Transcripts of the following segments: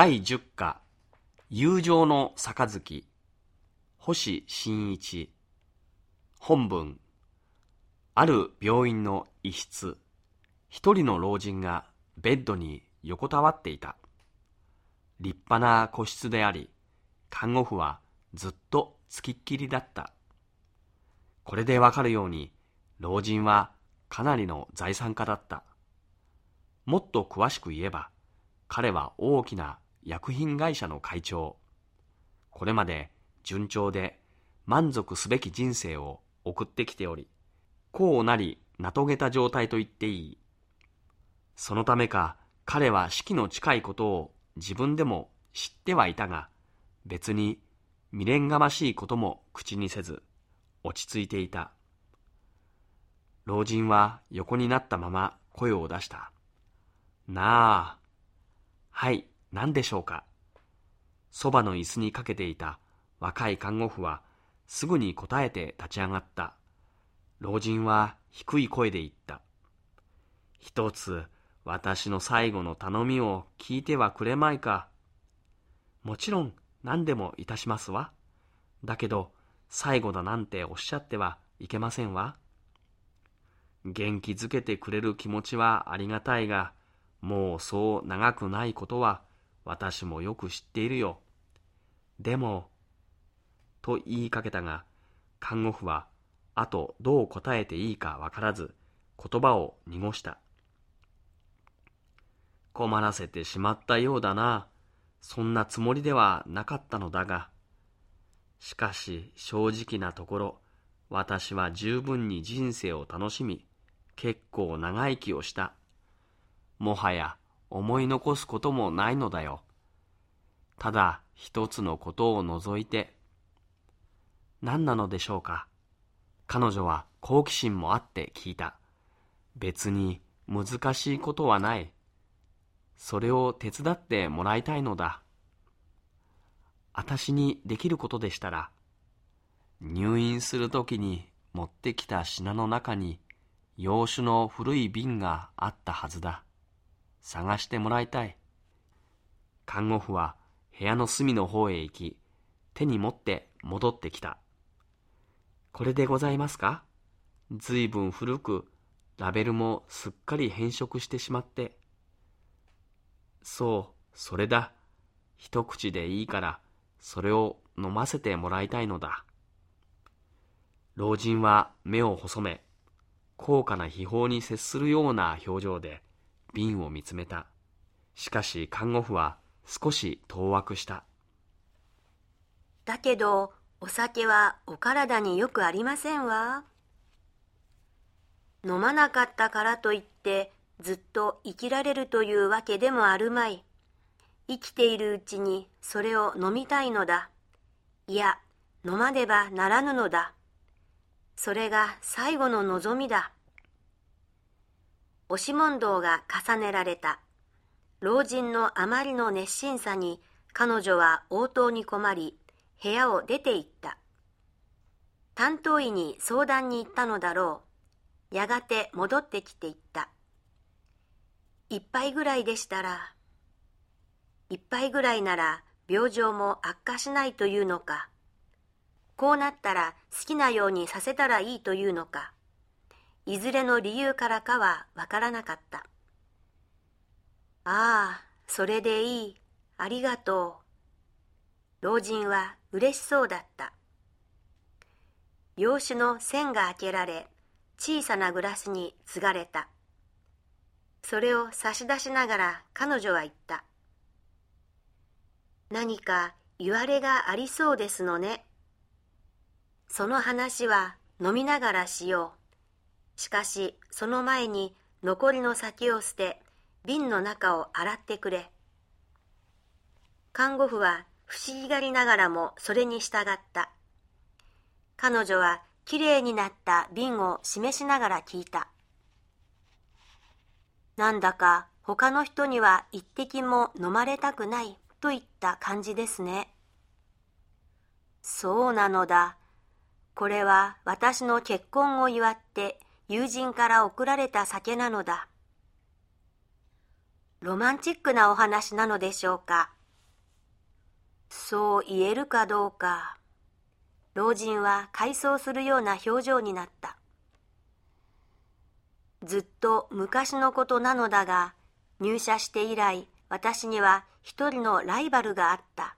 第10課友情の杯星新一。本文ある病院の一室一人の老人がベッドに横たわっていた。立派な個室であり看護婦はずっとつきっきりだった。これでわかるように老人はかなりの財産家だった。もっと詳しく言えば彼は大きな薬品会社の会長。これまで順調で満足すべき人生を送ってきておりこうなり名遂げた状態と言っていい。そのためか彼は死期の近いことを自分でも知ってはいたが別に未練がましいことも口にせず落ち着いていた。老人は横になったまま声を出したなあ。はい。何でしょうか？そばの椅子にかけていた若い看護婦はすぐに答えて立ち上がった。老人は低い声で言った。一つ私の最後の頼みを聞いてはくれまいか。もちろん何でもいたしますわ。だけど最後だなんておっしゃってはいけませんわ。元気づけてくれる気持ちはありがたいがもうそう長くないことは私もよく知っているよ。でも、と言いかけたが、看護婦は、あとどう答えていいかわからず、言葉を濁した。困らせてしまったようだな。そんなつもりではなかったのだが。しかし正直なところ、私は十分に人生を楽しみ、結構長生きをした。もはや思い残すこともないのだよ。ただ一つのことを除いて。何なのでしょうか。彼女は好奇心もあって聞いた。別に難しいことはない。それを手伝ってもらいたいのだ。私にできることでしたら、入院するときに持ってきた品の中に洋酒の古い瓶があったはずだ。探してもらいたい。看護婦は部屋の隅の方へ行き、手に持って戻ってきた。これでございますか？ずいぶん古く、ラベルもすっかり変色してしまって。そう、それだ。一口でいいから、それを飲ませてもらいたいのだ。老人は目を細め、高価な秘宝に接するような表情で、瓶を見つめた。しかし看護婦は少し当惑した。だけど、お酒はお体によくありませんわ。飲まなかったからといってずっと生きられるというわけでもあるまい。生きているうちにそれを飲みたいのだ。いや、飲まねばならぬのだ。それが最後の望みだ。押し問答が重ねられた。老人のあまりの熱心さに彼女は応答に困り、部屋を出て行った。担当医に相談に行ったのだろう。やがて戻ってきて言った。一杯ぐらいでしたら、一杯ぐらいなら病状も悪化しないというのか。こうなったら好きなようにさせたらいいというのか。いずれの理由からかはわからなかった。ああ、それでいい。ありがとう。老人は嬉しそうだった。洋酒の栓が開けられ、小さなグラスに継がれた。それを差し出しながら彼女は言った。何か言われがありそうですのね。その話は飲みながらしよう。しかしその前に残りの酒を捨て瓶の中を洗ってくれ。看護婦は不思議がりながらもそれに従った。彼女はきれいになった瓶を示しながら聞いた。なんだか他の人には一滴も飲まれたくないといった感じですね。そうなのだ。これは私の結婚を祝って友人から送られた酒なのだ。ロマンチックなお話なのでしょうか。そう言えるかどうか。老人は回想するような表情になった。ずっと昔のことなのだが、入社して以来、私には一人のライバルがあった。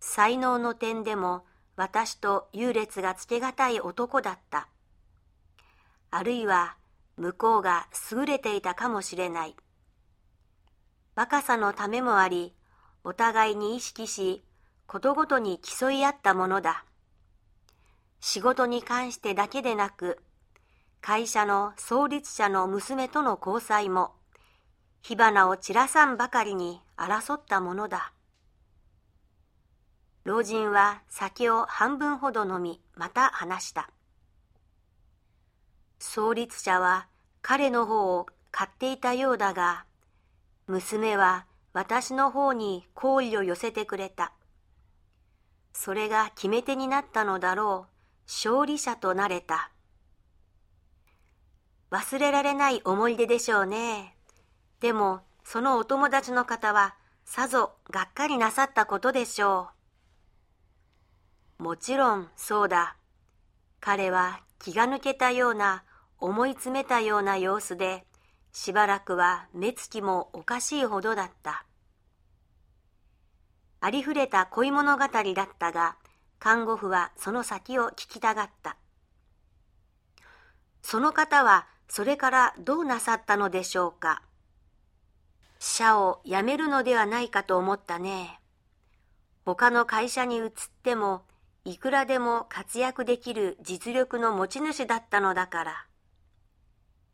才能の点でも私と優劣がつけがたい男だった。あるいは向こうが優れていたかもしれない。若さのためもあり、お互いに意識し、ことごとに競い合ったものだ。仕事に関してだけでなく、会社の創立者の娘との交際も、火花を散らさんばかりに争ったものだ。老人は酒を半分ほど飲み、また話した。創立者は彼の方を買っていたようだが、娘は私の方に好意を寄せてくれた。それが決め手になったのだろう。勝利者となれた。忘れられない思い出でしょうね。でも、そのお友達の方は、さぞがっかりなさったことでしょう。もちろん、そうだ。彼は気が抜けたような、思い詰めたような様子で、しばらくは目つきもおかしいほどだった。ありふれた恋物語だったが、看護婦はその先を聞きたがった。その方はそれからどうなさったのでしょうか。社を辞めるのではないかと思ったね。他の会社に移っても、いくらでも活躍できる実力の持ち主だったのだから。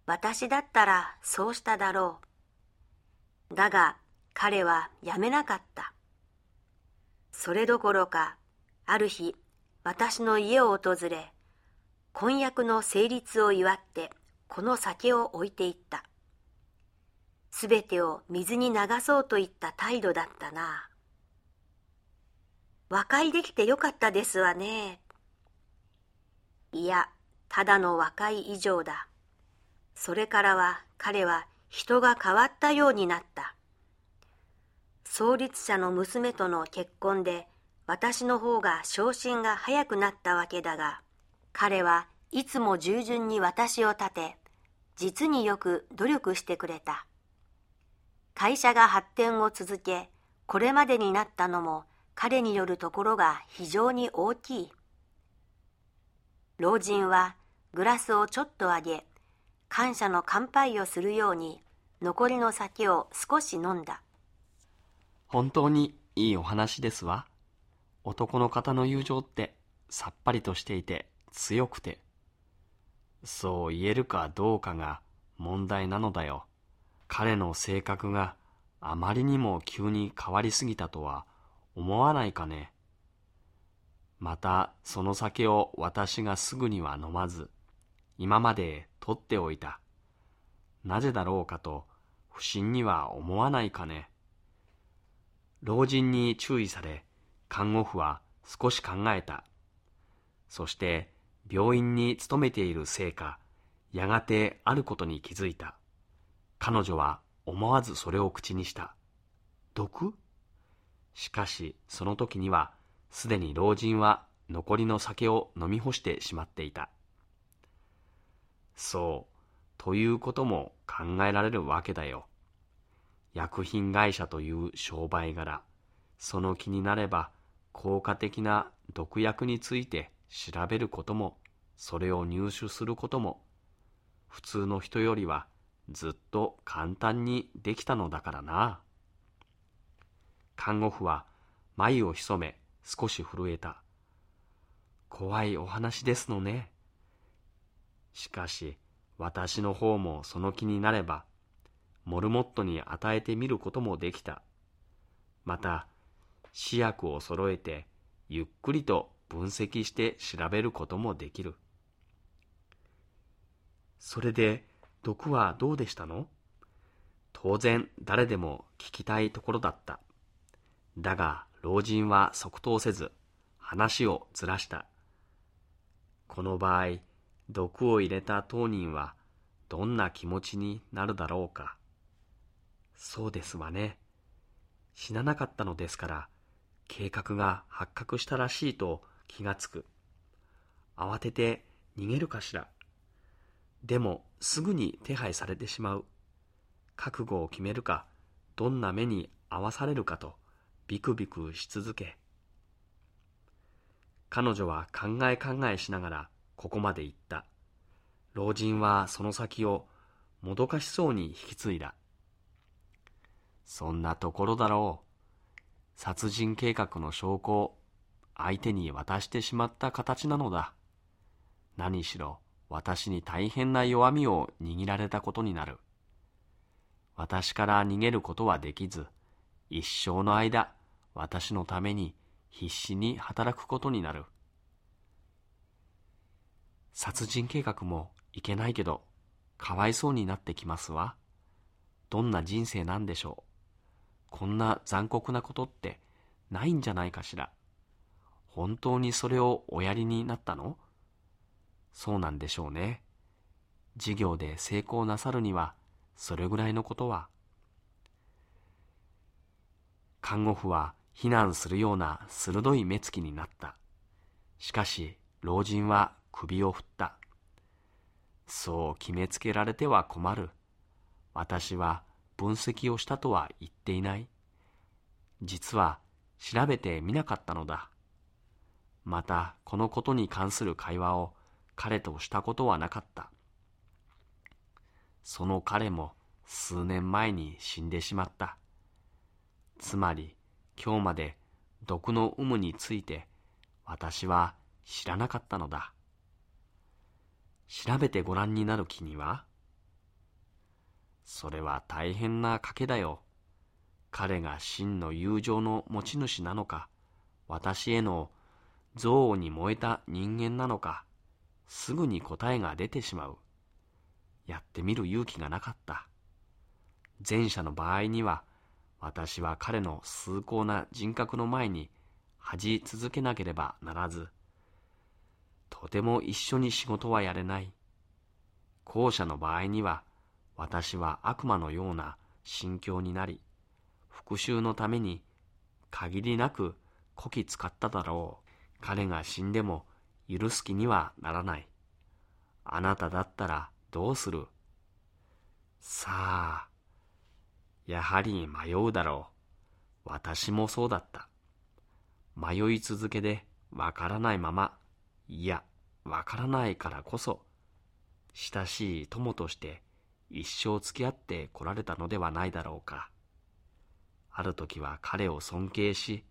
私だったらそうしただろう。だが彼はやめなかった。それどころか、ある日、私の家を訪れ、婚約の成立を祝って、この酒を置いていった。すべてを水に流そうといった態度だったな。和解できてよかったですわね。いや、ただの和解以上だ。それからは彼は人が変わったようになった。創立者の娘との結婚で私の方が昇進が早くなったわけだが、彼はいつも従順に私を立て、実によく努力してくれた。会社が発展を続け、これまでになったのも彼によるところが非常に大きい。老人はグラスをちょっと上げ、感謝の乾杯をするように残りの酒を少し飲んだ。本当にいいお話ですわ。男の方の友情ってさっぱりとしていて強くて。そう言えるかどうかが問題なのだよ。彼の性格があまりにも急に変わりすぎたとは思わないかね。またその酒を私がすぐには飲まず今まで取っておいた。なぜだろうかと不審には思わないかね。老人に注意され、看護婦は少し考えた。そして病院に勤めているせいか、やがてあることに気づいた。彼女は思わずそれを口にした。毒？しかしその時にはすでに老人は残りの酒を飲み干してしまっていた。そう、ということも考えられるわけだよ。薬品会社という商売柄、その気になれば効果的な毒薬について調べることも、それを入手することも、普通の人よりはずっと簡単にできたのだからな。看護婦は眉を潜め少し震えた。怖いお話ですのね。しかし、私の方もその気になれば、モルモットに与えてみることもできた。また、試薬を揃えて、ゆっくりと分析して調べることもできる。それで、毒はどうでしたの？当然誰でも聞きたいところだった。だが老人は即答せず話をずらした。この場合毒を入れた当人はどんな気持ちになるだろうか。そうですわね。死ななかったのですから、計画が発覚したらしいと気がつく。慌てて逃げるかしら。でもすぐに手配されてしまう。覚悟を決めるか、どんな目に遭わされるかとビクビクし続け。彼女は考え考えしながらここまで行った。老人はその先をもどかしそうに引き継いだ。そんなところだろう。殺人計画の証拠を相手に渡してしまった形なのだ。何しろ私に大変な弱みを握られたことになる。私から逃げることはできず、一生の間、私のために必死に働くことになる。殺人計画もいけないけど、かわいそうになってきますわ。どんな人生なんでしょう。こんな残酷なことってないんじゃないかしら。本当にそれをおやりになったの？そうなんでしょうね。事業で成功なさるには、それぐらいのことは。看護婦は非難するような鋭い目つきになった。しかし、老人は首を振った。そう決めつけられては困る。私は分析をしたとは言っていない。実は調べてみなかったのだ。またこのことに関する会話を彼としたことはなかった。その彼も数年前に死んでしまった。つまり今日まで毒の有無について私は知らなかったのだ。調べてご覧になる気には？それは大変な賭けだよ。彼が真の友情の持ち主なのか、私への憎悪に燃えた人間なのか、すぐに答えが出てしまう。やってみる勇気がなかった。前者の場合には、私は彼の崇高な人格の前に恥続けなければならず、とても一緒に仕事はやれない。後者の場合には、私は悪魔のような心境になり、復讐のために限りなくこき使っただろう。彼が死んでも許す気にはならない。あなただったらどうする？さあ、やはり迷うだろう。私もそうだった。迷い続けでわからないまま、いや、わからないからこそ、親しい友として一生付き合ってこられたのではないだろうか。ある時は彼を尊敬し、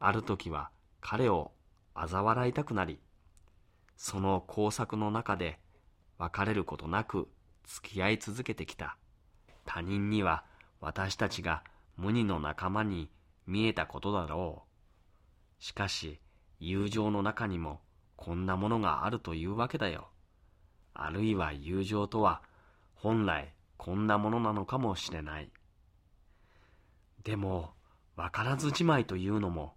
ある時は彼を嘲笑いたくなり、その工作の中で別れることなく付き合い続けてきた。他人には私たちが無二の仲間に見えたことだろう。しかし、友情の中にもこんなものがあるというわけだよ。あるいは友情とは本来こんなものなのかもしれない。でも、わからずじまいというのも、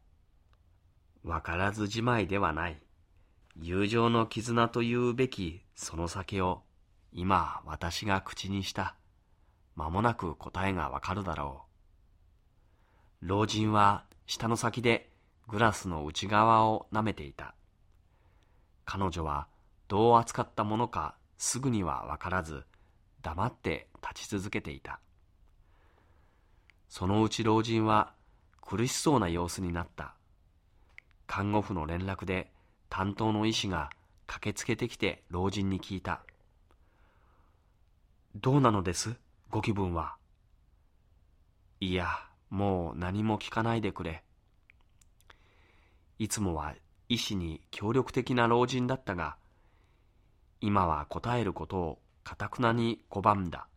わからずじまいではない。友情の絆というべきその酒を、今私が口にした。間もなく答えがわかるだろう。老人は舌の先でグラスの内側を舐めていた。彼女はどう扱ったものかすぐにはわからず、黙って立ち続けていた。そのうち老人は苦しそうな様子になった。看護婦の連絡で担当の医師が駆けつけてきて老人に聞いた。どうなのです？ご気分は。いや、もう何も聞かないでくれ。いつもは医師に協力的な老人だったが、今は答えることをかたくなに拒んだ。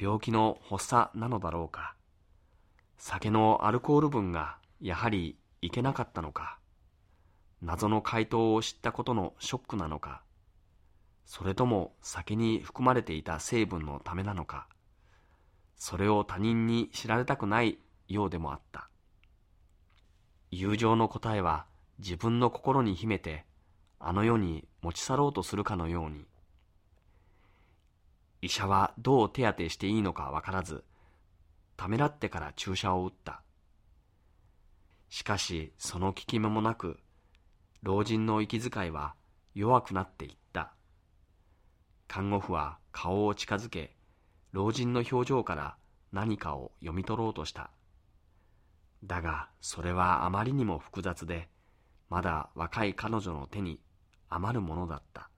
病気の発作なのだろうか。酒のアルコール分がやはりいけなかったのか。謎の回答を知ったことのショックなのか。それとも酒に含まれていた成分のためなのか。それを他人に知られたくないようでもあった。友情の答えは自分の心に秘めてあの世に持ち去ろうとするかのように。医者はどう手当てしていいのかわからず、ためらってから注射を打った。しかしその効き目もなく老人の息遣いは弱くなっていった。看護婦は顔を近づけ老人の表情から何かを読み取ろうとした。だがそれはあまりにも複雑でまだ若い彼女の手に余るものだった。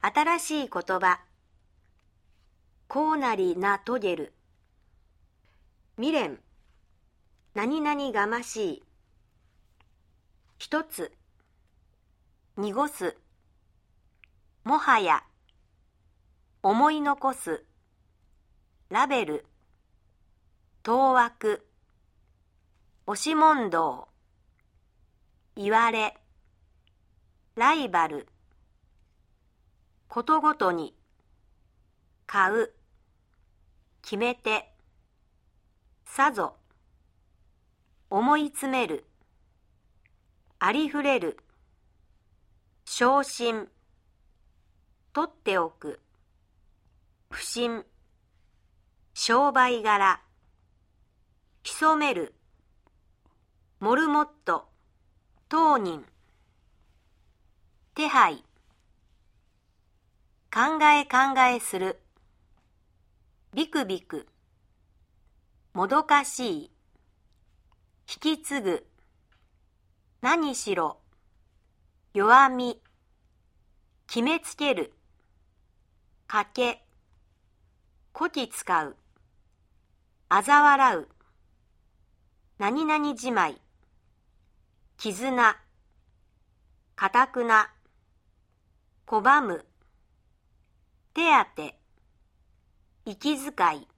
新しい言葉。こうなりなとげる。未練。何々がましい。一つ。濁す。もはや。思い残す。ラベル。当惑。押し問答。言われ。ライバル。ことごとに買う。決めてさぞ。思い詰める。ありふれる。昇進。取っておく。不審商売柄。潜める。モルモット当人手配考え考えするビクビクもどかしい引き継ぐ何しろ弱み決めつけるかけこき使うあざ笑う何々じまい。絆かたくな拒む手当息遣い。